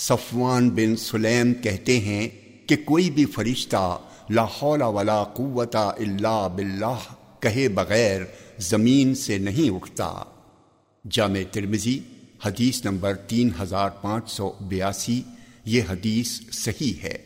صفوان بن سلیم کہتے ہیں کہ کوئی بھی فرشتہ لا حول ولا قوت الا باللہ کہے بغیر زمین سے نہیں اٹھتا۔ جامع ترمزی حدیث نمبر تین ہزار پانچ سو بیاسی، یہ حدیث صحیح ہے۔